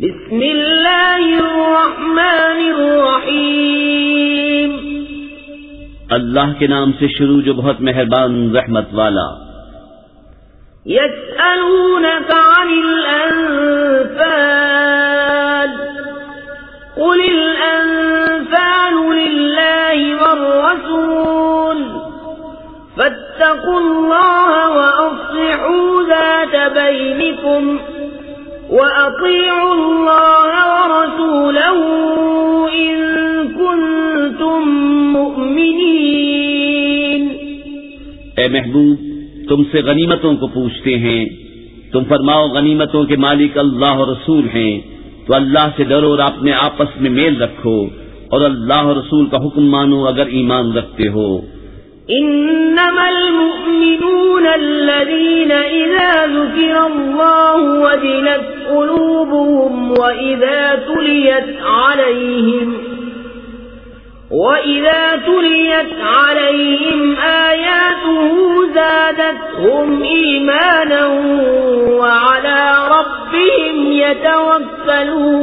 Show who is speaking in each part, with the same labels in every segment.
Speaker 1: بسم الله الرحمن الرحيم
Speaker 2: اللہ کے نام سے شروع جو بہت مہربان رحمت والا۔
Speaker 1: يسألونك عن الأنفال قل الأنفال لله والرسول۔ فاتقوا الله وأصلحوا ذات بينكم وأطيعوا الله ورسوله إن كنتم مؤمنين۔
Speaker 2: اے محبوب، تم سے غنیمتوں کو پوچھتے ہیں۔ تم فرماؤ، غنیمتوں کے مالک اللہ اور رسول ہیں۔ تو اللہ سے ڈرو اور اپنے آپس میں میل رکھو۔ اور اللہ اور رسول کا حکم مانو اگر ایمان رکھتے ہو۔
Speaker 1: إنما المؤمنون الذين إذا ذكر الله وجلت قلوبهم وإذا تليت عليهم وإذا تليت عليهم آياته زادتهم إيمانا وعلى ربهم يتوكلون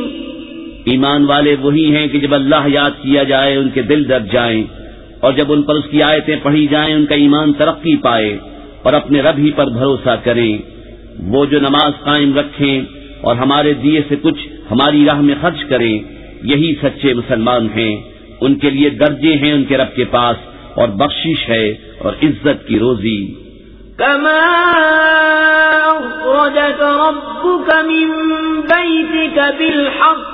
Speaker 2: ایمان والے وہی ہیں کہ جب اللہ یاد کیا جائے، ان کے دل دب جائیں، اور جب ان پر اس کی آیتیں پڑھی جائیں، ان کا ایمان ترقی پائے، اور اپنے رب ہی پر بھروسہ کریں۔ وہ جو نماز قائم رکھیں اور ہمارے دیے سے کچھ ہماری راہ میں خرچ کریں، یہی سچے مسلمان ہیں۔ ان کے لیے درجے ہیں ان کے رب کے پاس، اور بخشش ہے اور عزت کی روزی۔
Speaker 1: كما أخرجك ربك من بيتك بالحق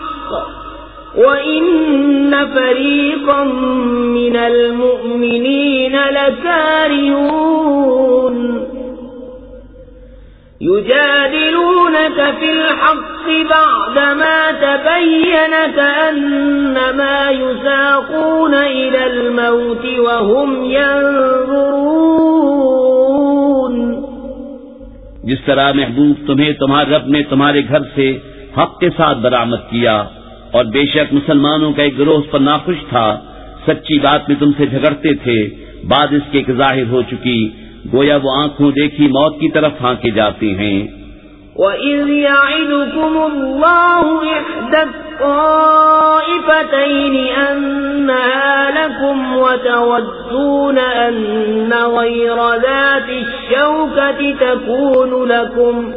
Speaker 1: وإن فريقا من المؤمنين لكارهون يجادلونك في الحق بعدما تبين كأنما يساقون إلى الموت وهم ينظرون
Speaker 2: جس طرح محبوب تمہیں تمہارے رب نے تمہارے گھر سے حق کے ساتھ برآمد کیا اور بے شک مسلمانوں کا ایک گروہ اس پر ناخوش تھا۔ سچی بات میں تم سے جھگڑتے تھے۔ بعد اس کے ایک ظاہر ہو چکی۔ گویا وہ آنکھوں دیکھی موت کی طرف ہانکے جاتے ہیں۔
Speaker 1: وَإِذْ يَعِدُكُمُ اللَّهُ إِحْدَى الطَّائِفَتَيْنِ أَنَّهَا لَكُمْ وَتَوَدُّونَ أَنَّ غَيْرَ ذَاتِ الشَّوْكَةِ تَكُونُ لَكُمْ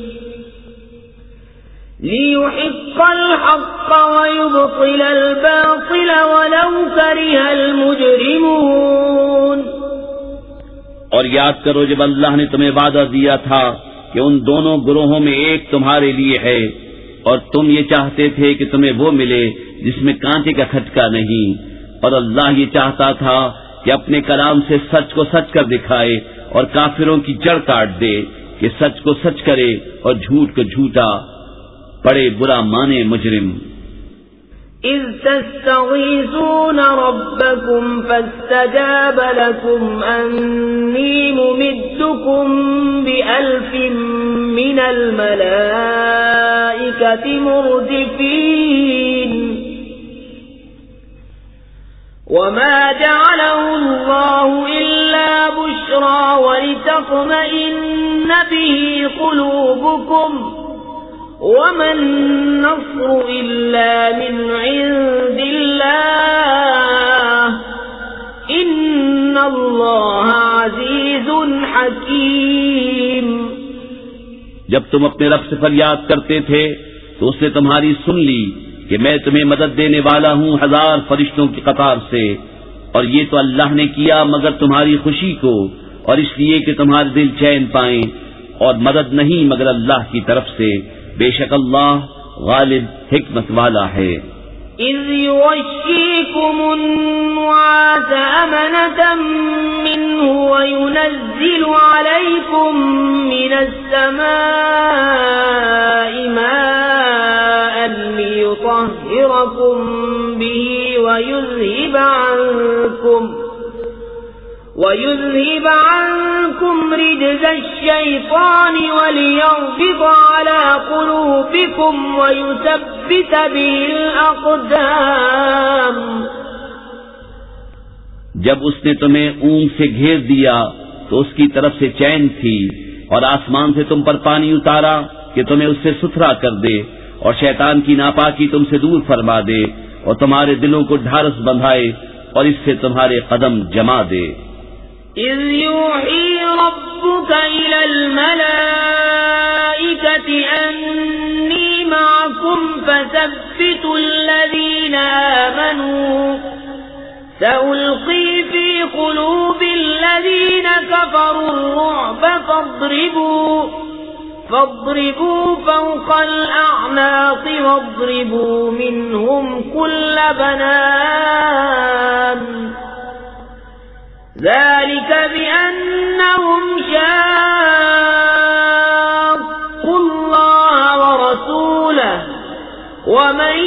Speaker 1: ليحق الحق ويبطل الباطل ولو كره المجرمون
Speaker 2: اور یاد کرو جب اللہ نے تمہیں وعدہ دیا تھا کہ ان دونوں گروہوں میں ایک تمہارے لیے ہے، اور تم یہ چاہتے تھے کہ تمہیں وہ ملے جس میں کانٹے کا کھٹکا نہیں۔ اور اللہ یہ چاہتا تھا کہ اپنے کلام سے سچ کو سچ کر دکھائے اور کافروں کی جڑ کاٹ دے، کہ سچ کو سچ کرے اور جھوٹ کو جھوٹا۔ پڑے برا مانے مجرم۔
Speaker 1: إذ تستغيثون ربكم فاستجاب لكم أني ممدكم بألف من الملائكة مردفين۔ وما جعله الله إلا بشرى ولتطمئن به قلوبكم وما النصر إلا من عند الله إن الله عزيز حكيم
Speaker 2: جب تم اپنے رب سے فریاد کرتے تھے تو اس نے تمہاری سن لی کہ میں تمہیں مدد دینے والا ہوں ہزار فرشتوں کی قطار سے، اور یہ تو اللہ نے کیا مگر تمہاری خوشی کو، اور اس لیے کہ تمہارے دل چین پائیں، اور مدد نہیں مگر اللہ کی طرف سے۔ بے شک اللہ غالب حکمت والا ہے۔
Speaker 1: إذ يوشيكم النعاس أمنة منه وينزل عليكم من السماء ماء ليطهركم به ويذهب عنكم ويذهب عنكم رجز الشيطان وليربط على قلوبكم ويثبت به الأقدام
Speaker 2: جب اس نے تمہیں اونگ سے گھیر دیا تو اس کی طرف سے چین تھی اور آسمان سے تم پر پانی اتارا کہ تمہیں اس سے ستھرا کر دے اور شیطان کی ناپاکی تم سے دور فرما دے اور تمہارے دلوں کو ڈھارس بندھائے اور اس سے تمہارے قدم جما دے۔
Speaker 1: إذ يوحي ربك إلى الملائكة أني معكم فثبتوا الذين آمنوا. سألقي في قلوب الذين كفروا الرعب فاضربوا. فاضربوا فوق الأعناق واضربوا منهم كل بنان. ذلك بأنهم شاقوا الله ورسوله ومن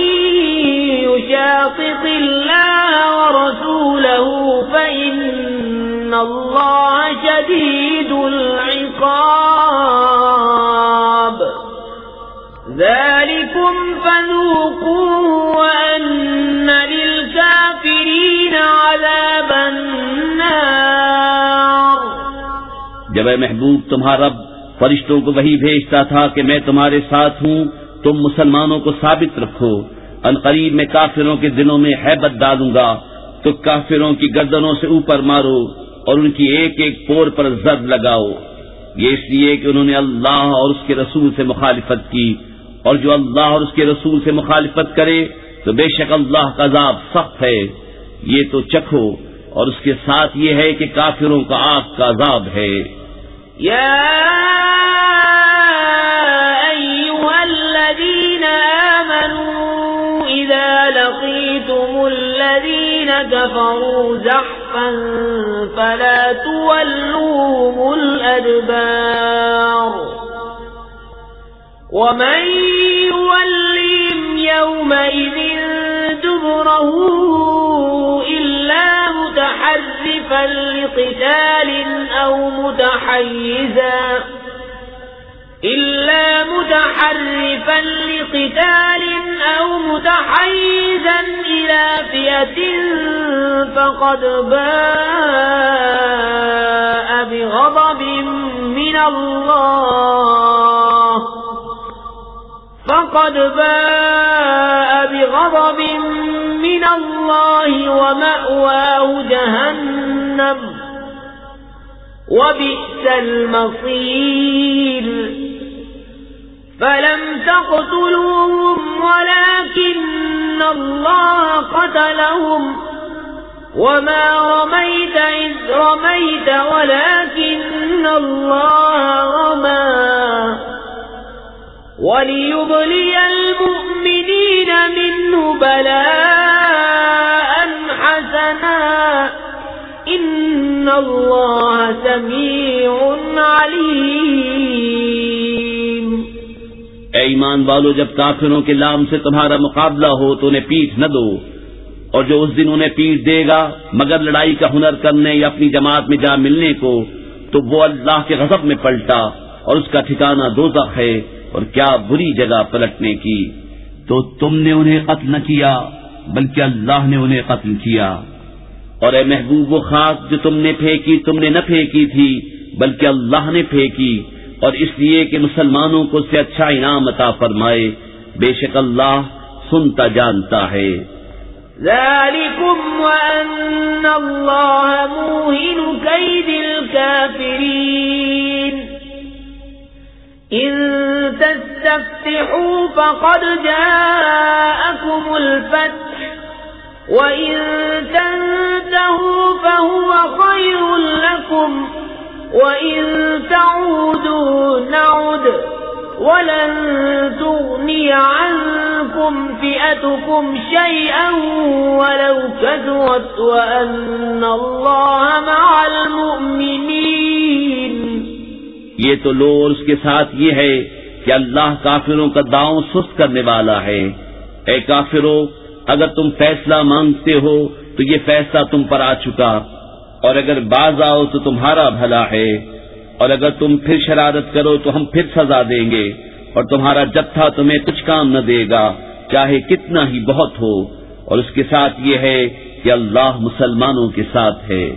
Speaker 1: يشاقق الله ورسوله فإن الله شديد العقاب. ذلكم فذوقوه وأن للكافرين عذاب النار
Speaker 2: جب اے محبوب تمہارا رب فرشتوں کو وہی بھیجتا تھا کہ میں تمہارے ساتھ ہوں، تم مسلمانوں کو ثابت رکھو۔ ان قریب میں کافروں کے دنوں میں حیبت ڈالوں گا، تو کافروں کی گردنوں سے اوپر مارو اور ان کی ایک ایک پور پر زد لگاؤ۔ یہ اس لیے کہ انہوں نے اللہ اور اس کے رسول سے مخالفت کی۔ اور جو اللہ اور اس کے رسول سے مخالفت کرے، تو بے شک اللہ کا عذاب سخت ہے۔ یہ تو چکھو۔ اور اس کے ساتھ یہ ہے کہ کافروں کا آگ کا عذاب ہے۔
Speaker 1: يا أيها الذين آمنوا إذا لقيتم الذين كفروا زحفا فلا تولوهم الأدبار ومن يوليهم يومئذ دبره متحرفا لقتال أو متحيزا إلا متحرفا لقتال أو متحيزا إلى فئة فقد باء بغضب من الله فقد باء بغضب من الله ومأواه جهنم جہنم وبئس المصير. فلم تقتلوهم ولكن الله قتلهم. وما رميت إذ رميت ولكن الله رمى. وليبلي المؤمنين منه بلاء. إن الله سميع
Speaker 2: اے ایمان والو، جب کافروں کے لام سے تمہارا مقابلہ ہو تو انہیں پیٹ نہ دو، اور جو اس دن انہیں پیٹ دے گا، مگر لڑائی کا ہنر کرنے یا اپنی جماعت میں جا ملنے کو، تو وہ اللہ کے غضب میں پلٹا اور اس کا ٹھکانہ دوزخ ہے، اور کیا بری جگہ پلٹنے کی۔ تو تم نے انہیں قتل نہ کیا، بلکہ اللہ نے انہیں قتل کیا۔ اور اے محبوب و خاص جو تم نے پھینکی، تم نے نہ پھینکی تھی، بلکہ اللہ نے پھینکی۔ اور اس لیے کہ مسلمانوں کو اس سے اچھا انعام عطا فرمائے، بے شک اللہ سنتا جانتا ہے۔
Speaker 1: ذلكم وأن الله موهن كيد الكافرين۔ إن تستفتحوا فقد جاءكم الفتح وإن تنتهوا فهو خير لكم وإن تعودوا نعد ولن تغني عنكم فئتكم شيئا ولو كثرت وأن الله مع المؤمنين
Speaker 2: یہ تو لو اس کے ساتھ یہ ہے کہ اللہ کافروں کا داؤں سست کرنے والا ہے۔ اے کافروں اگر تم فیصلہ مانگتے ہو تو یہ فیصلہ تم پر آ چکا۔ اور اگر باز آؤ تو تمہارا بھلا ہے۔ اور اگر تم پھر شرارت کرو تو ہم پھر سزا دیں گے۔ اور تمہارا جتھا تمہیں کچھ کام نہ دے گا، چاہے کتنا ہی بہت ہو۔ اور اس کے ساتھ یہ ہے کہ اللہ مسلمانوں کے ساتھ ہے۔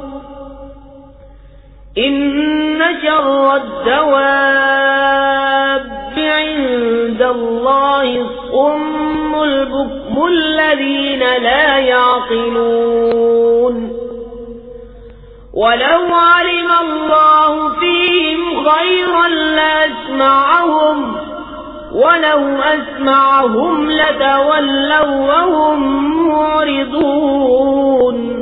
Speaker 1: إن شر الدواب عند الله الصم البكم الذين لا يعقلون ولو علم الله فيهم خيرا لأسمعهم ولو أسمعهم لتولوا وهم معرضون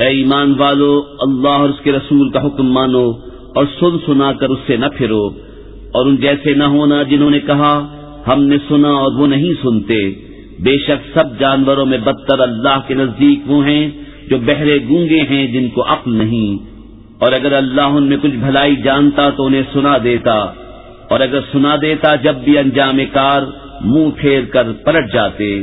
Speaker 2: اے ایمان والو، اللہ اور اس کے رسول کا حکم مانو اور سن سنا کر اس سے نہ پھرو۔ اور ان جیسے نہ ہونا جنہوں نے کہا، ہم نے سنا اور وہ نہیں سنتے۔ بے شک سب جانوروں میں بدتر اللہ کے نزدیک وہ ہیں جو بہرے گونگے ہیں جن کو عقل نہیں۔ اور اگر اللہ ان میں کچھ بھلائی جانتا تو انہیں سنا دیتا۔ اور اگر سنا دیتا، جب بھی انجام کار منہ پھیر کر پلٹ جاتے۔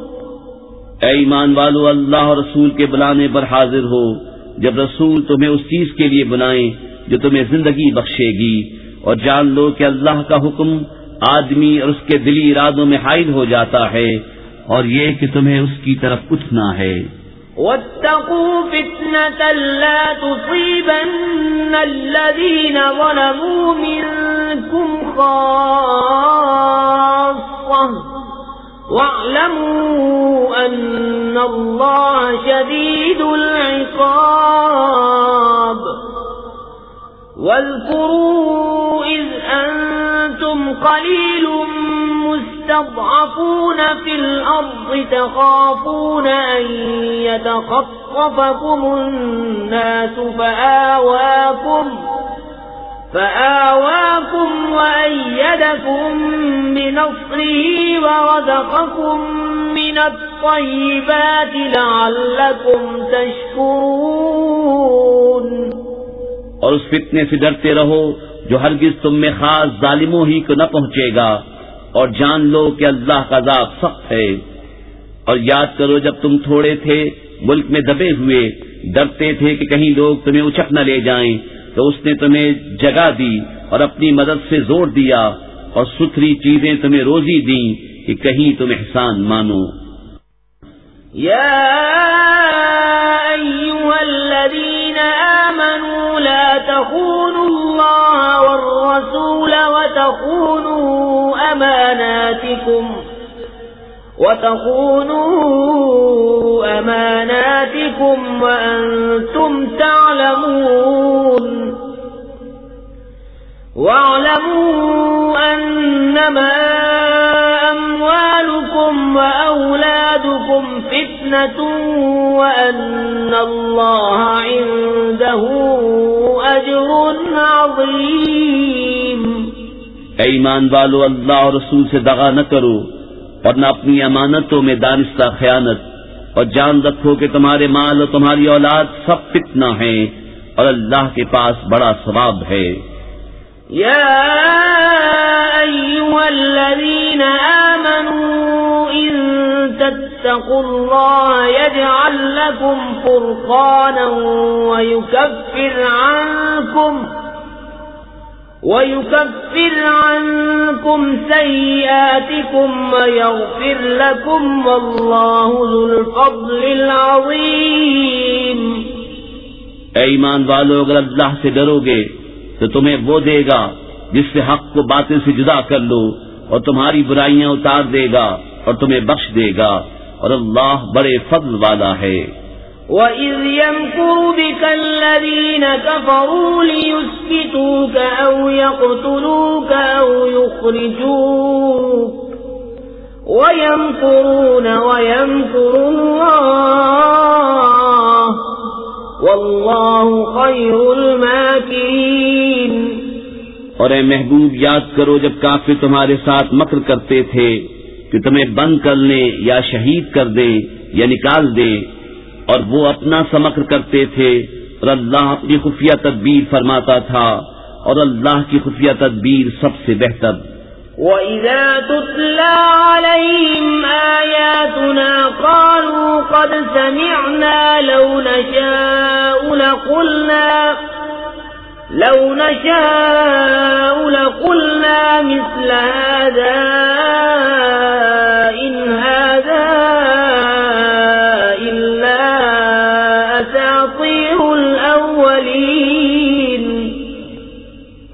Speaker 2: اے ایمان والو، اللہ اور رسول کے بلانے پر حاضر ہو۔ جب رسول تمہیں اس چیز کے لیے بنائیں جو تمہیں زندگی بخشے گی۔ اور جان لو کہ اللہ کا حکم آدمی اور اس کے دلی ارادوں میں حائل ہو جاتا ہے۔ اور یہ کہ تمہیں اس کی طرف اٹھنا ہے۔
Speaker 1: واتقوا فتنة لا تصيبن الذين ظلموا منكم خاصة۔ واعلموا أن الله شديد العقاب. واذكروا إذ أنتم قليل مستضعفون في الأرض تخافون أن يتخطفكم الناس فآواكم فآواكم وأيدكم بنصره ورزقكم من الطيبات لعلكم تشكرون.
Speaker 2: اور اس فتنے سے ڈرتے رہو جو ہرگز تم میں خاص ظالموں ہی کو نہ پہنچے گا اور جان لو کہ اللہ کا عذاب سخت ہے۔ اور یاد کرو جب تم تھوڑے تھے ملک میں دبے ہوئے، ڈرتے تھے کہ کہیں لوگ تمہیں اچک نہ لے جائیں۔ تو اس نے تمہیں جگہ دی اور اپنی مدد سے زور دیا اور ستھری چیزیں تمہیں روزی دی کہ کہیں تم احسان مانو۔
Speaker 1: يا أيها الذين آمنوا لا تخونوا الله والرسول وتخونوا أماناتكم وتخونوا أماناتكم وأنتم تعلمون. واعلموا أنما أموالكم وأولادكم فتنة وأن الله عنده أجر عظيم.
Speaker 2: اے ایمان والو، اللہ اور رسول سے دغا نہ کرو۔ اور نہ اپنی امانتوں میں دانستہ خیانت اور جان رکھو کہ تمہارے مال اور تمہاری اولاد سب فتنہ ہیں اور اللہ کے پاس بڑا ثواب ہے۔
Speaker 1: يا أيها الذين آمنوا إن تتقوا الله يجعل لكم فرقانا ويكفر عنكم ويكفر عنكم سيئاتكم ويغفر لكم والله ذو الفضل العظيم
Speaker 2: اے ایمان والو، اگر اللہ سے ڈرو گے تو تمہیں وہ دے گا جس سے حق کو باطل سے جدا کر لو اور تمہاری برائیاں اتار دے گا اور تمہیں بخش دے گا اور اللہ بڑے فضل والا ہے۔
Speaker 1: وَإِذْ يَمْكُرُ بِكَ الَّذِينَ كَفَرُوا لِيُسْكِتُوكَ أَوْ يَقْتُلُوكَ أَوْ يُخْرِجُوكَ وَيَمْكُرُونَ وَيَمْكُرُ اللَّهُ وَاللَّهُ خَيْرُ الْمَاكِرِينَ۔
Speaker 2: اور اے محبوب، یاد کرو جب کافر تمہارے ساتھ مکر کرتے تھے کہ تمہیں بند کر لیں یا شہید کر دیں یا نکال دیں۔ اور وہ اپنا سمکر کرتے تھے اور اللہ اپنی خفیہ تدبیر فرماتا تھا اور اللہ کی خفیہ تدبیر سب سے بہتر۔
Speaker 1: وَإِذَا تُتْلَى عَلَيْهِمْ آيَاتُنَا قَالُوا قَدْ سَمِعْنَا لَوْ نَشَاءُ لَقُلْنَا لَوْ نَشَاءُ لَقُلْنَا مِثْلَ هَذَا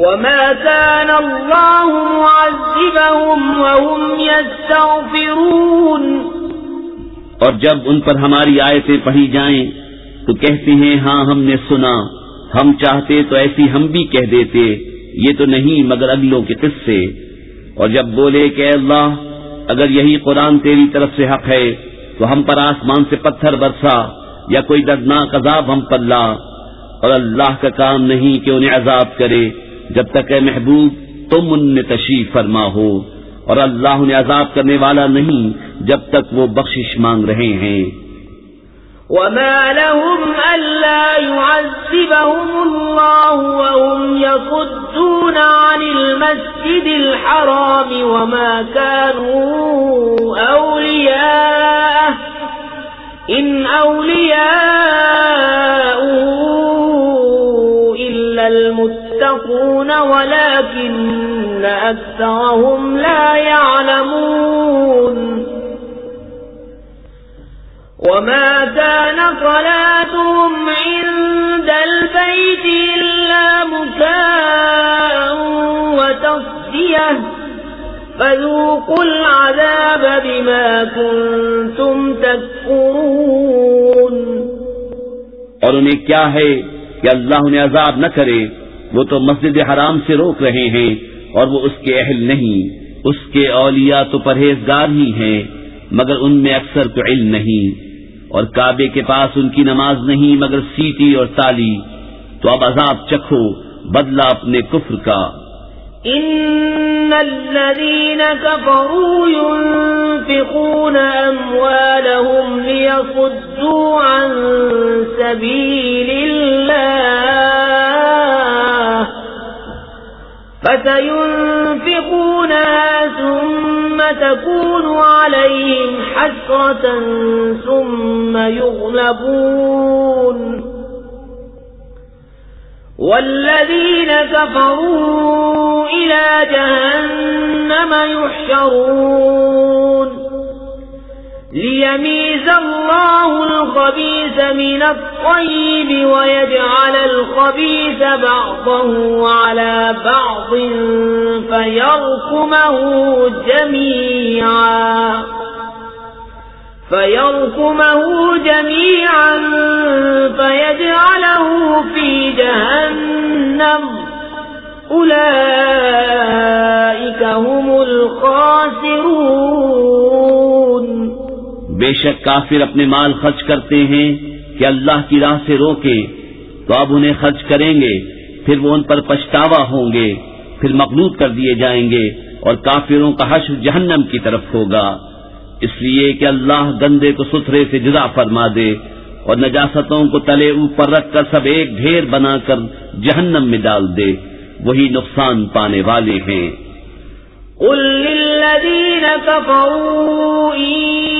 Speaker 1: وما كان الله معذبهم وهم يستغفرون
Speaker 2: اور جب ان پر ہماری آیتیں پڑھی جائیں تو کہتے ہیں ہاں ہم نے سنا۔ ہم چاہتے تو ایسی ہم بھی کہہ دیتے۔ یہ تو نہیں، مگر اگلوں کے قصے۔ اور جب بولے کہ اے اللہ، اگر یہی قرآن تیری طرف سے حق ہے، تو ہم پر آسمان سے پتھر برسا، یا کوئی دردناک عذاب ہم پر لا۔ اور اللہ کا کام نہیں کہ انہیں عذاب کرے۔ جب تک اے محبوب تم ان میں تشریف فرما ہو اور اللہ انہیں عذاب کرنے والا نہیں جب تک وہ بخشش مانگ رہے ہیں۔
Speaker 1: وما لهم ألا يعذبهم الله وهم يصدون عن المسجد الحرام وما كانوا أولياء إن أولياء إلا المتقين المتقون ولكن أكثرهم لا يعلمون. وما كان صلاتهم عند البيت إلا مكاء وتصدية فذوقوا العذاب بما كنتم تكفرون.
Speaker 2: اور انہیں کیا ہے کہ اللہ انہیں عذاب نہ کرے؟ وہ تو مسجد حرام سے روک رہے ہیں اور وہ اس کے اہل نہیں، اس کے اولیاء تو پرہیزگار ہی ہیں، مگر ان میں اکثر کو علم نہیں۔ اور کعبے کے پاس ان کی نماز نہیں، مگر سیٹی اور تالی۔ تو اب عذاب چکھو، بدلہ اپنے کفر کا۔
Speaker 1: إن الذين كفروا ينفقون أموالهم ليصدوا عن سبيل الله فسينفقونها ثم تكون عليهم حسرة ثم يغلبون. والذين كفروا إلى جهنم يحشرون. ليميز الله الخبيث من الطيب ويجعل الخبيث بعضه على بعض فيركمه جميعا فيركمه جميعا فيجعله في جهنم. أولئك هم الخاسرون.
Speaker 2: بے شک کافر اپنے مال خرچ کرتے ہیں کہ اللہ کی راہ سے روکے، تو اب انہیں خرچ کریں گے، پھر وہ ان پر پچھتاوا ہوں گے، پھر مقلوط کر دیے جائیں گے اور کافروں کا حشر جہنم کی طرف ہوگا۔ اس لیے کہ اللہ گندے کو ستھرے سے جدا فرما دے اور نجاستوں کو تلے اوپر رکھ کر سب ایک ڈھیر بنا کر جہنم میں ڈال دے، وہی نقصان پانے والے ہیں۔
Speaker 1: قل للذين كفروا إن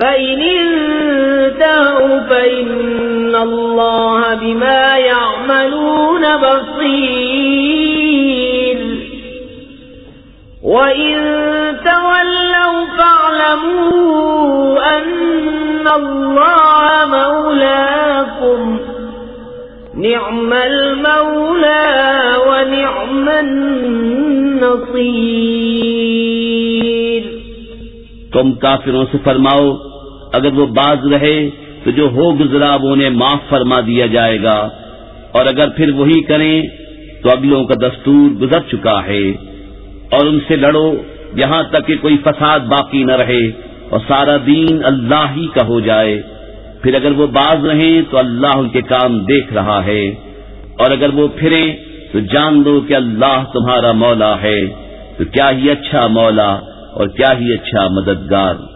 Speaker 1: فإن انتهوا فإن الله بما يعملون بصير وإن تولوا فاعلموا أن الله مولاكم نعم المولى ونعم النصير
Speaker 2: تم کافروں سے فرماؤ اگر وہ باز رہے تو جو ہو گزرا وہ انہیں معاف فرما دیا جائے گا۔ اور اگر پھر وہی کریں تو اگلوں کا دستور گزر چکا ہے۔ اور ان سے لڑو، یہاں تک کہ کوئی فساد باقی نہ رہے اور سارا دین اللہ ہی کا ہو جائے۔ پھر اگر وہ باز رہیں تو اللہ ان کے کام دیکھ رہا ہے۔ اور اگر وہ پھریں تو جان دو کہ اللہ تمہارا مولا ہے۔ تو کیا ہی اچھا مولا اور کیا ہی اچھا مددگار۔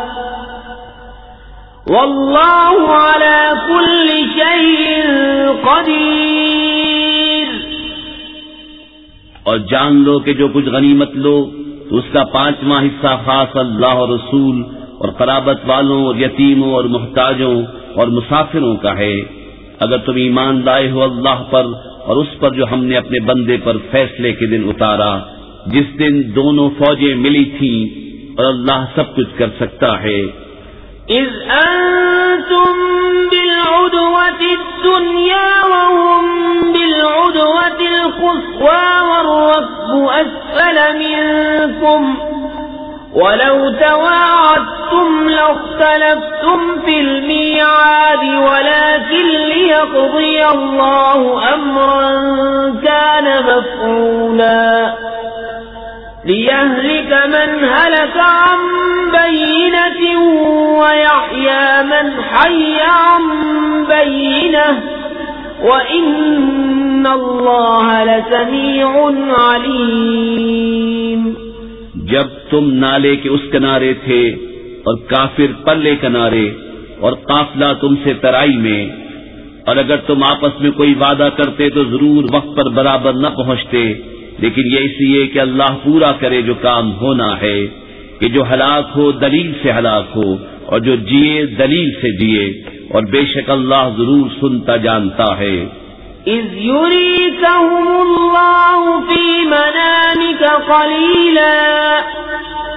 Speaker 1: والله على كل شيء قدير۔
Speaker 2: اور جان لو کہ جو کچھ غنیمت لو، تو اس کا پانچواں حصہ خاص اللہ اور رسول اور قرابت والوں اور یتیموں اور محتاجوں اور مسافروں کا ہے۔ اگر تم ایمان لائے ہو اللہ پر اور اس پر جو ہم نے اپنے بندے پر فیصلے کے دن اتارا، جس دن دونوں فوجیں ملی تھیں اور اللہ سب کچھ کر سکتا ہے۔
Speaker 1: إذ أنتم بالعدوة الدنيا وهم بالعدوة القصوى والركب أسفل منكم ولو تواعدتم لاختلفتم في الميعاد ولكن ليقضي الله أمرا كان مفعولا ليهلك من هلك عن بينة ويحيى من حي عن بينة وإن الله لسميع عليم
Speaker 2: جب تم نالے کے اس کنارے تھے اور کافر پلے کنارے اور قافلہ تم سے ترائی میں، اور اگر تم آپس میں کوئی وعدہ کرتے تو ضرور وقت پر برابر نہ پہنچتے۔ لیکن یہ اس لیے کہ اللہ پورا کرے جو کام ہونا ہے، کہ جو ہلاک ہو دلیل سے ہلاک ہو، اور جو جیے دلیل سے جیے، اور بے شک اللہ ضرور سنتا جانتا ہے۔
Speaker 1: اذ يريكهم الله في منامك قليلا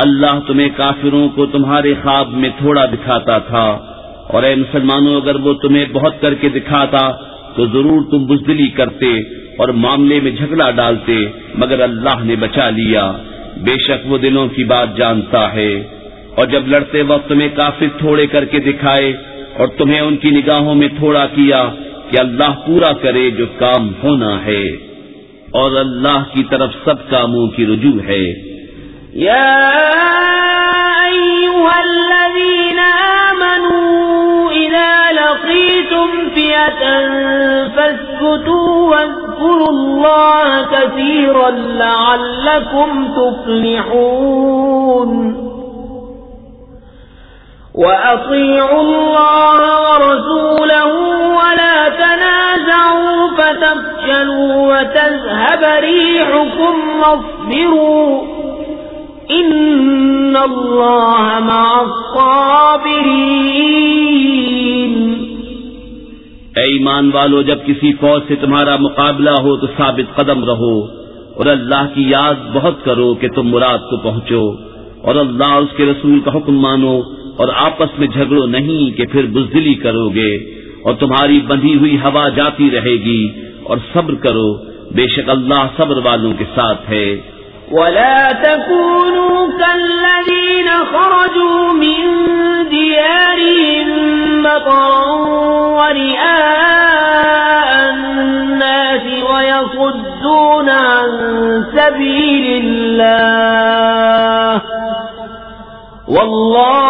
Speaker 2: اللہ تمہیں کافروں کو تمہارے خواب میں تھوڑا دکھاتا تھا۔ اور اے مسلمانوں، اگر وہ تمہیں بہت کر کے دکھاتا، تو ضرور تم بزدلی کرتے اور معاملے میں جھگڑا ڈالتے، مگر اللہ نے بچا لیا۔ بے شک وہ دلوں کی بات جانتا ہے۔ اور جب لڑتے وقت تمہیں کافر تھوڑے کر کے دکھائے اور تمہیں ان کی نگاہوں میں تھوڑا کیا کہ اللہ پورا کرے جو کام ہونا ہے۔ اور اللہ کی طرف سب کاموں کی رجوع ہے۔
Speaker 1: يا أيها الذين آمنوا إذا لقيتم فئة فاسكتوا واذكروا الله كثيرا لعلكم تفلحون وأطيعوا الله ورسوله ولا تنازعوا فتفشلوا وتذهب ريحكم واصبروا ان اللہ مع الصابرین
Speaker 2: اے ایمان والو، جب کسی فوج سے تمہارا مقابلہ ہو تو ثابت قدم رہو اور اللہ کی یاد بہت کرو کہ تم مراد کو پہنچو اور اللہ اس کے رسول کا حکم مانو اور آپس میں جھگڑو نہیں کہ پھر بزدلی کرو گے اور تمہاری بندھی ہوئی ہوا جاتی رہے گی اور صبر کرو، بے شک اللہ صبر والوں کے ساتھ ہے۔
Speaker 1: ولا تكونوا كالذين خرجوا من ديارهم مطرا ورئاء الناس ويصدون عن سبيل الله. والله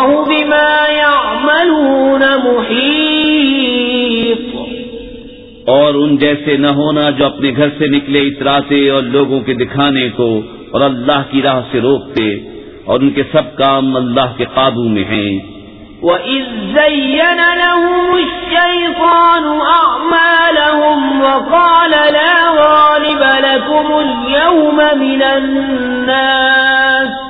Speaker 2: اور ان جیسے نہ ہونا جو اپنے گھر سے نکلے اتراتے اور لوگوں کے دکھانے کو اور اللہ کی راہ سے روکتے اور ان کے سب کام اللہ کے قابو میں ہیں۔
Speaker 1: وَإِذْ زَيَّنَ لَهُمُ الشَّيْطَانُ أَعْمَالَهُمْ وَقَالَ لَا غَالِبَ لَكُمُ الْيَوْمَ مِنَ النَّاسِ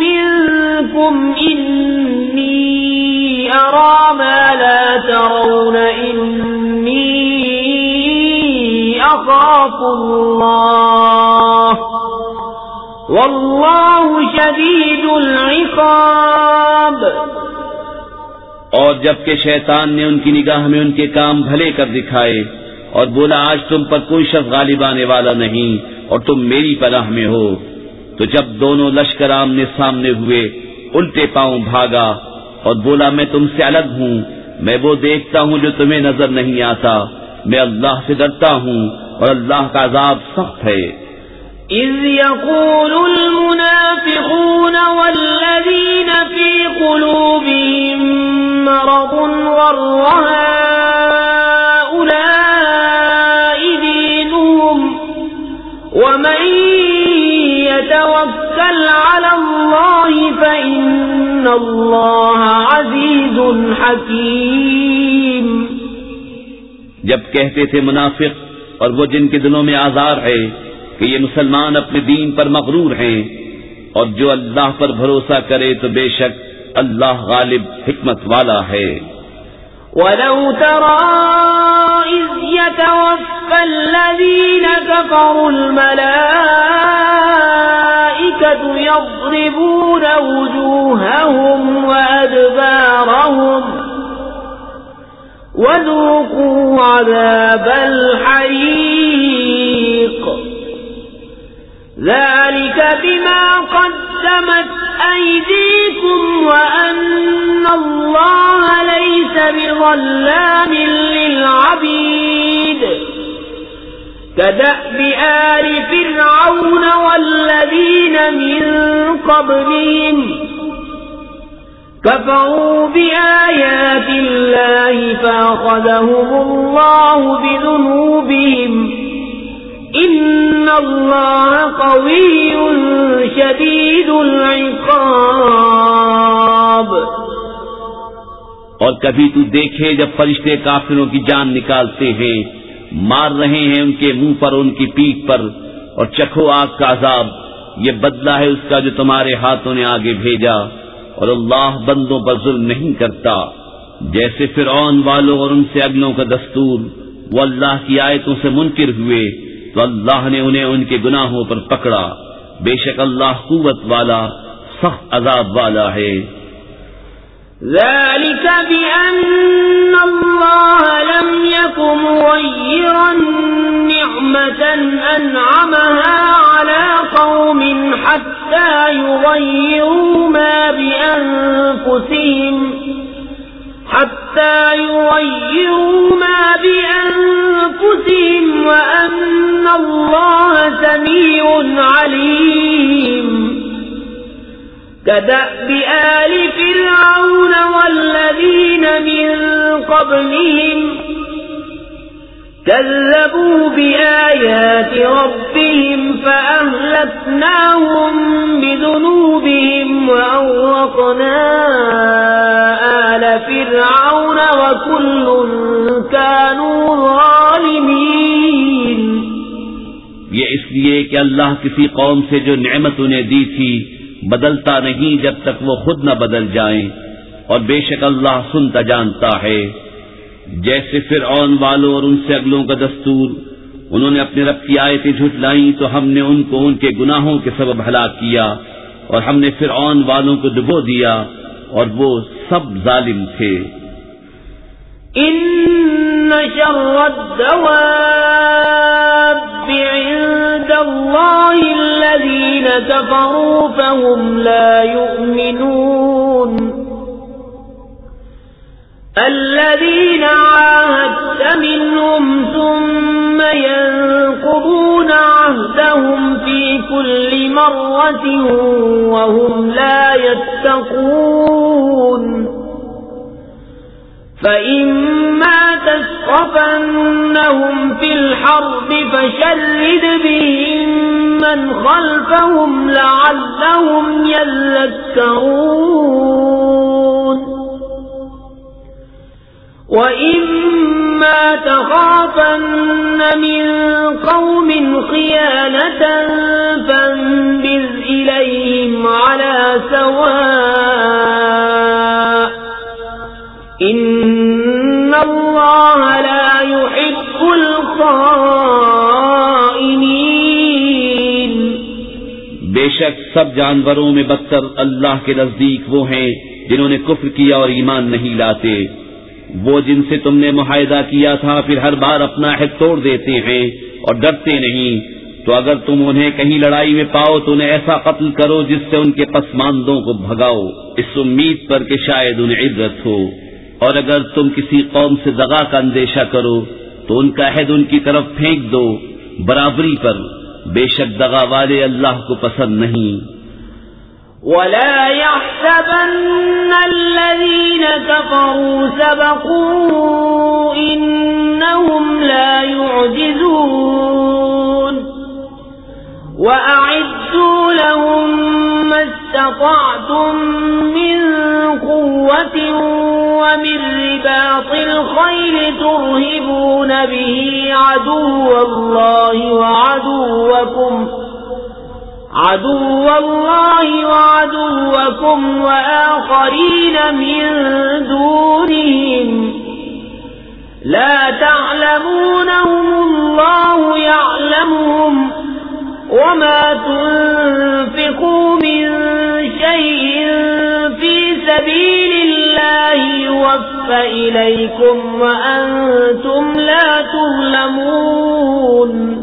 Speaker 1: منكم إني أرى ما لا ترون إني أخاف الله والله شديد العقاب
Speaker 2: اور جبکہ شیطان نے ان کی نگاہ میں ان کے کام بھلے کر دکھائے اور بولا آج تم پر کوئی شخص غالب آنے والا نہیں اور تم میری پناہ میں ہو۔ تو جب دونوں لشکر آمنے سامنے ہوئے، الٹے پاؤں بھاگا اور بولا، میں تم سے الگ ہوں، میں وہ دیکھتا ہوں جو تمہیں نظر نہیں آتا، میں اللہ سے ڈرتا ہوں اور اللہ کا عذاب سخت ہے۔
Speaker 1: إذ يقول المنافقون والذين في قلوبهم مرض والرهاء فإن الله عزيز حكيم
Speaker 2: جب کہتے تھے منافق اور وہ جن کے دلوں میں آزار ہے کہ یہ مسلمان اپنے دین پر مغرور ہیں اور جو اللہ پر بھروسہ کرے تو بے شک اللہ غالب حکمت والا ہے۔
Speaker 1: ولو ترى إذ يتوفى الذين كفروا الملائكة يضربون وجوههم وأدبارهم وذوقوا عذاب الحريق. ذلك بما قدمت أيديكم وأن الله ليس بظلام للعبيد. كدأب آل فرعون والذين من قبلهم كفروا بآيات الله فأخذهم الله بذنوبهم إن الله قوي شديد العقاب
Speaker 2: اور کبھی تو دیکھے جب فرشتے کافروں کی جان نکالتے ہیں مار رہے ہیں ان کے منہ پر ان کی پیٹ پر اور چکھو آگ کا عذاب، یہ بدلہ ہے اس کا جو تمہارے ہاتھوں نے آگے بھیجا۔ اور اللہ بندوں پر ظلم نہیں کرتا۔ جیسے فرعون والوں اور ان سے اگلوں کا دستور، وہ اللہ کی آیتوں سے منکر ہوئے، تو اللہ نے انہیں ان کے گناہوں پر پکڑا۔ بے شک اللہ قوت والا، سخت عذاب والا ہے۔
Speaker 1: ذلك بأن الله لم يكن مغيرا نعمة أنعمها على قوم حتى يغيروا ما بأنفسهم حتى يغيروا ما بأنفسهم وأن الله سميع عليم كدأب آل فرعون والذين من قبلهم كذبوا بآيات ربهم فأهلكناهم بذنوبهم وأورقنا آل فرعون وكل كانوا ظالمين
Speaker 2: یہ اس لیے کہ اللہ کسی قوم سے جو نعمت انہیں دی تھی بدلتا نہیں جب تک وہ خود نہ بدل جائیں۔ اور بے شک اللہ سنتا جانتا ہے۔ جیسے پھر والوں اور ان سے اگلوں کا دستور، انہوں نے اپنے رب کی آیتیں جھٹلائیں تو ہم نے ان کو ان کے گناہوں کے سبب ہلاک کیا، اور ہم نے پھر والوں کو ڈبو دیا، اور وہ سب ظالم تھے۔
Speaker 1: ان شر الدواب عند الله الذين كفروا فهم لا يؤمنون. الذين عاهدت منهم ثم ينقضون عهدهم في كل مرة وهم لا يتقون. فإما تسقفنهم في الحرب فشرد بهم من خلفهم لعلهم يذكرون وإما تخافن من قوم خيانة فانبذ إليهم على سواء إن الخائنين
Speaker 2: بے شک سب جانوروں میں بدتر اللہ کے نزدیک وہ ہیں جنہوں نے کفر کیا اور ایمان نہیں لاتے۔ وہ جن سے تم نے معاہدہ کیا تھا پھر ہر بار اپنا عہد توڑ دیتے ہیں اور ڈرتے نہیں۔ تو اگر تم انہیں کہیں لڑائی میں پاؤ تو انہیں ایسا قتل کرو جس سے ان کے پسماندوں کو بھگاؤ۔ اس امید پر کہ شاید انہیں عبرت ہو۔ اور اگر تم کسی قوم سے دغا کا اندیشہ کرو تو ان کا عہد ان کی طرف پھینک دو، برابری پر۔ بے شک دغا والے اللہ کو پسند نہیں۔
Speaker 1: ولا يحسبن الذين كفروا سبقوا إنهم لا يعجزون استطعتم من قوة ومن رباط الخيل ترهبون به عدو الله وعدوكم عدو الله وعدوكم وآخرين من دونهم لا تعلمونهم الله يعلمهم وما تنفقوا من شيء في سبيل الله يوفى إليكم وأنتم لا تظلمون.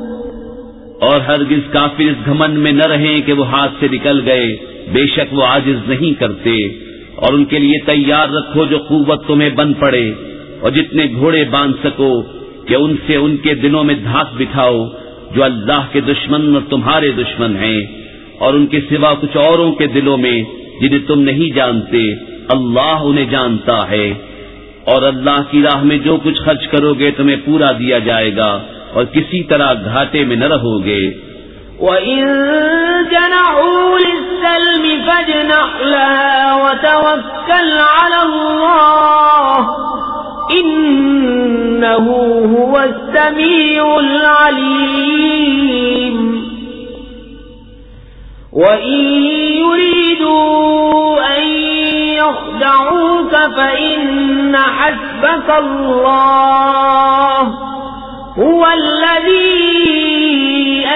Speaker 2: اور ہرگز کافر اس گھمن میں نہ رہیں کہ وہ ہاتھ سے نکل گئے، بے شک وہ عاجز نہیں کرتے۔ اور ان کے لیے تیار رکھو جو قوت تمہیں بن پڑے، اور جتنے گھوڑے باندھ سکو کہ ان سے ان کے دلوں میں دھاک بٹھاؤ جو اللہ کے دشمن اور تمہارے دشمن ہیں۔ اور ان کے سوا کچھ اوروں کے دلوں میں جنہیں تم نہیں جانتے، اللہ انہیں جانتا ہے۔ اور اللہ کی راہ میں جو کچھ خرچ کرو گے، تمہیں پورا دیا جائے گا اور کسی طرح گھاٹے میں نہ رہو گے۔
Speaker 1: وَإِن جَنَعُوا لِلسَّلْمِ فَاجْنَحْ لَهَا وَتَوَكَّلْ عَلَى اللَّهِ إِنَّهُ هُوَ السَّمِيعُ الْعَلِيمُ وَإِن يُرِيدُوا أَن يَخْدَعُوكَ فَإِنَّ حَسْبَكَ اللَّهُ هو الذي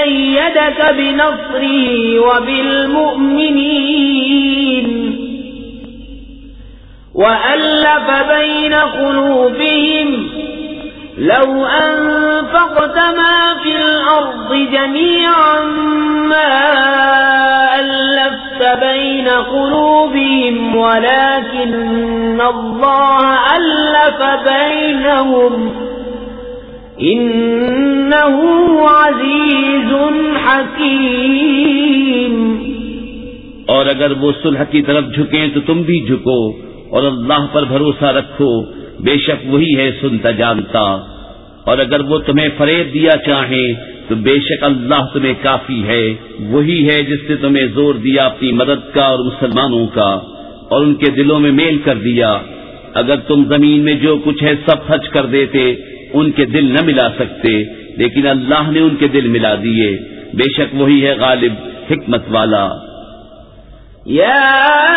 Speaker 1: أيدك بنصره وبالمؤمنين وألف بين قلوبهم لو أنفقت ما في الأرض جميعا ما ألفت بين قلوبهم ولكن الله ألف بينهم عزیز حکیم
Speaker 2: اور اگر وہ صلح کی طرف جھکیں تو تم بھی جھکو اور اللہ پر بھروسہ رکھو بے شک وہی ہے سنتا جانتا۔ اور اگر وہ تمہیں فریب دیا چاہیں تو بے شک اللہ تمہیں کافی ہے۔ وہی ہے جس نے تمہیں زور دیا اپنی مدد کا اور مسلمانوں کا، اور ان کے دلوں میں میل کر دیا۔ اگر تم زمین میں جو کچھ ہے سب خرچ کر دیتے، ان کے دل نہ ملا سکتے، لیکن اللہ نے ان کے دل ملا دیے۔ بے شک وہی ہے غالب، حکمت والا۔
Speaker 1: یا ایوہ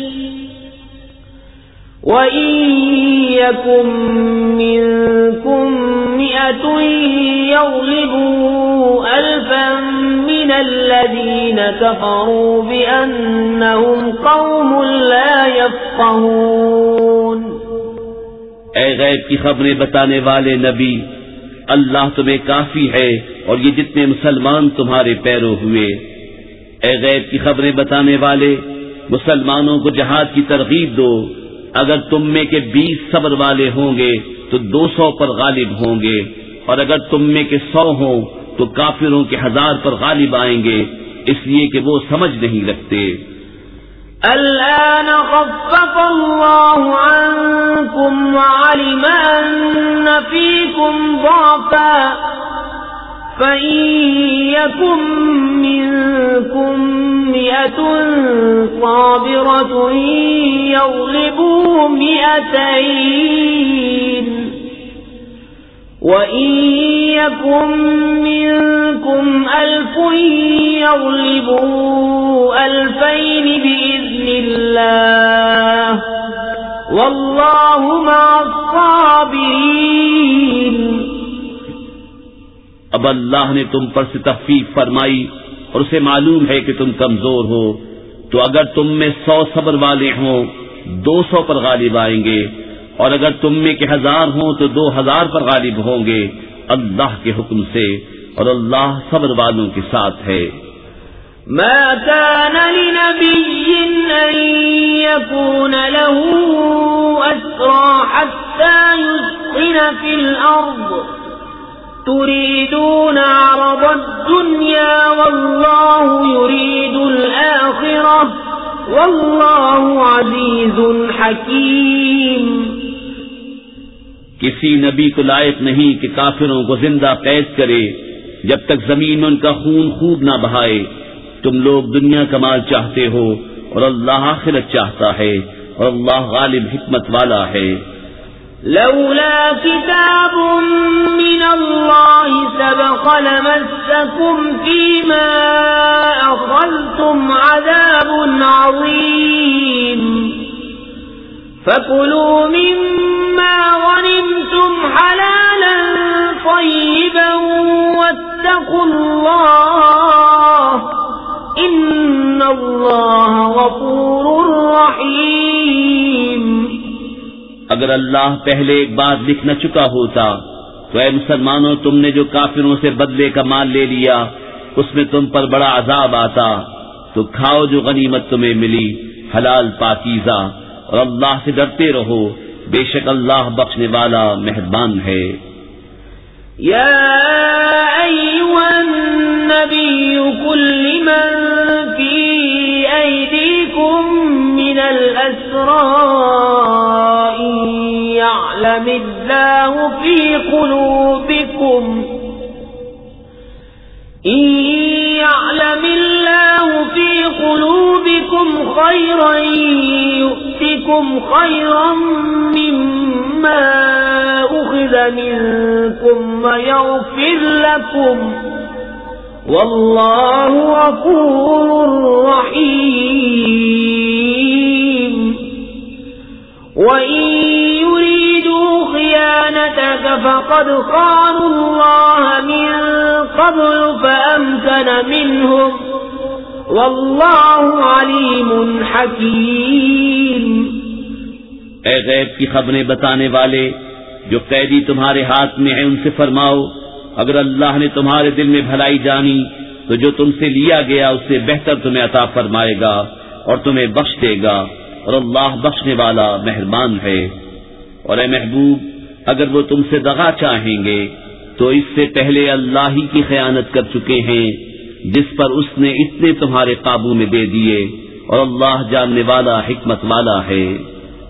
Speaker 2: اے غیب کی خبریں بتانے والے نبی، اللہ تمہیں کافی ہے اور یہ جتنے مسلمان تمہارے پیرو ہوئے۔ اے غیب کی خبریں بتانے والے، مسلمانوں کو جہاد کی ترغیب دو۔ اگر تم میں کے بیس صبر والے ہوں گے تو دو سو پر غالب ہوں گے اور اگر تم میں کے سو ہوں تو کافروں کے ہزار پر غالب آئیں گے، اس لیے کہ وہ سمجھ نہیں رکھتے۔
Speaker 1: الآن خفف الله عنكم وعلم أن فيكم ضعفا۔ فإن يكن منكم مئة صابرة يغلبوا مئتين وإن يكن منكم ألف يغلبوا ألفين بإذن الله والله
Speaker 2: اب اللہ نے تم پر سے تخفیف فرمائی اور اسے معلوم ہے کہ تم کمزور ہو۔ تو اگر تم میں سو صبر والے ہوں، دو سو پر غالب آئیں گے۔ اور اگر تم میں کے ہزار ہوں، تو دو ہزار پر غالب ہوں گے۔ اللہ کے حکم سے اور اللہ صبر والوں کے ساتھ ہے۔
Speaker 1: ما كان لنبي أن يكون له أسرى حتى يسقن في الأرض. تريدون عرض الدنيا والله يريد الآخرة والله عزيز حكيم.
Speaker 2: کسی نبی کو لائق نہیں کہ کافروں کو زندہ قید کرے، جب تک زمین میں ان کا خون خوب نہ بہائے۔ تم لوگ دنیا کا مال چاہتے ہو اور اللہ آخرت چاہتا ہے اور اللہ غالب حکمت والا ہے۔
Speaker 1: لولا كتاب من الله سبق لمسكم فيما أخذتم عذاب عظيم. فكلوا مما غنمتم حلالا طيبا واتقوا الله إن الله غفور رحيم.
Speaker 2: اگر اللہ پہلے ایک بات لکھ نہ چکا ہوتا، تو اے مسلمانوں، تم نے جو کافروں سے بدلے کا مال لے لیا، اس میں تم پر بڑا عذاب آتا۔ تو کھاؤ جو غنیمت تمہیں ملی، حلال پاکیزہ۔ اور اللہ سے ڈرتے رہو، بے شک اللہ بخشنے والا مہربان ہے۔
Speaker 1: من يعلم الله في قلوبكم. إن يعلم الله في قلوبكم خيرا يؤتكم خيرا مما أخذ منكم ويغفر لكم. والله غفور فقد خانوا الله من قبل فأمكن منهم والله عليم حكيم.
Speaker 2: اے غیب کی خبریں بتانے والے، جو قیدی تمہارے ہاتھ میں ہیں ان سے فرماؤ، اگر اللہ نے تمہارے دل میں بھلائی جانی، تو جو تم سے لیا گیا اس سے بہتر تمہیں عطا فرمائے گا اور تمہیں بخش دے گا، اور اللہ بخشنے والا مہربان ہے۔ اور اے محبوب اگر وہ تم سے دغا چاہیں گے، تو اس سے پہلے اللہ ہی کی خیانت کر چکے ہیں، جس پر اس نے اتنے تمہارے قابو میں دے دیے، اور اللہ جاننے والا حکمت والا ہے۔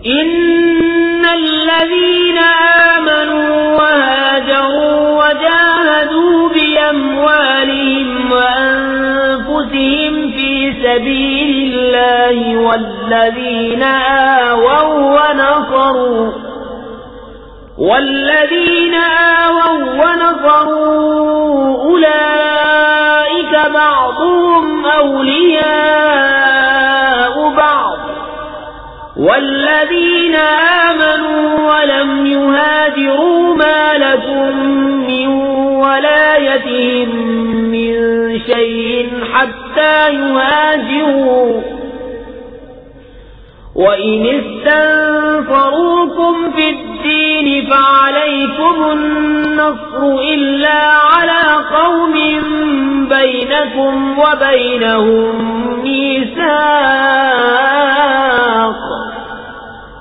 Speaker 1: ان الذين آمنوا وهاجروا وجاهدوا بأموالهم وأنفسهم في سبيل الله والذين آووا ونصروا۔ والذين آووا ونصروا أولئك بعضهم أولياء بعض. والذين آمنوا ولم يهاجروا ما لكم من ولايتهم من شيء حتى يهاجروا. وإن استنفروكم في الدين فعليكم النصر إلا على قوم بينكم وبينهم ميساق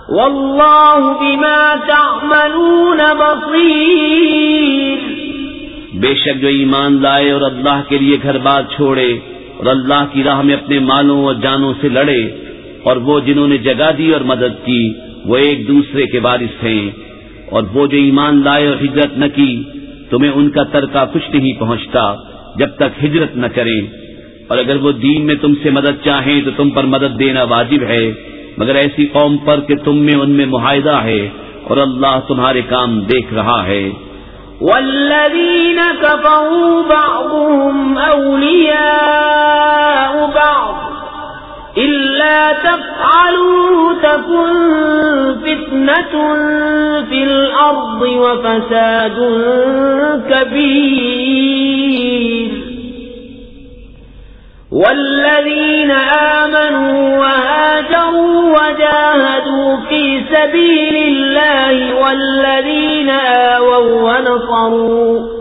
Speaker 1: والله بما تعملون بصير.
Speaker 2: بے شک جو ایمان لائے اور اللہ کے لیے گھر بار چھوڑے اور اللہ کی راہ میں اپنے مالوں اور جانوں سے لڑے اور وہ جنہوں نے جگہ دی اور مدد کی وہ ایک دوسرے کے وارث ہیں۔ اور وہ جو ایمان لائے اور ہجرت نہ کی، تمہیں ان کا ترکہ کچھ نہیں پہنچتا جب تک ہجرت نہ کریں۔ اور اگر وہ دین میں تم سے مدد چاہیں تو تم پر مدد دینا واجب ہے، مگر ایسی قوم پر کہ تم میں ان میں معاہدہ ہے اور اللہ تمہارے کام دیکھ رہا ہے۔
Speaker 1: والذین كفروا بعضهم اولیاء بعض۔ إلا تفعلوا تكن فتنة في الأرض وفساد كبير. والذين آمنوا وهاجروا وجاهدوا في سبيل الله والذين آووا ونصروا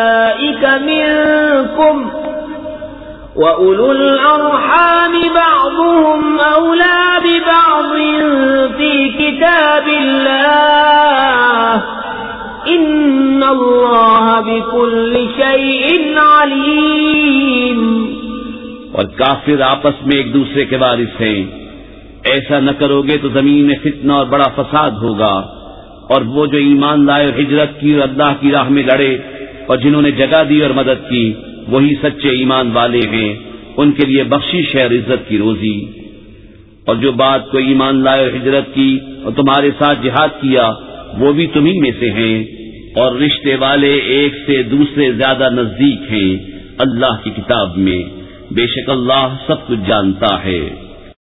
Speaker 1: وَأُولُو الْأَرْحَامِ بَعْضُهُمْ أَوْلَى بِبَعْضٍ فِي كِتَابِ اللَّهِ الله بكل شيء عليم
Speaker 2: اور کافر آپس میں ایک دوسرے کے وارث ہیں۔ ایسا نہ کرو گے تو زمین میں فتنہ اور بڑا فساد ہوگا۔ اور وہ جو ایمان لائے ہجرت کی اور اللہ کی راہ میں لڑے اور جنہوں نے جگہ دی اور مدد کی۔ وہی سچے ایمان والے ہیں، ان کے لیے بخشش ہے اور عزت کی روزی۔ اور جو بات کو ایمان لائے ہجرت کی اور تمہارے ساتھ جہاد کیا، وہ بھی تمہیں میں سے ہیں۔ اور رشتے والے ایک سے دوسرے زیادہ نزدیک ہیں اللہ کی کتاب میں۔ بے شک اللہ سب کچھ جانتا ہے۔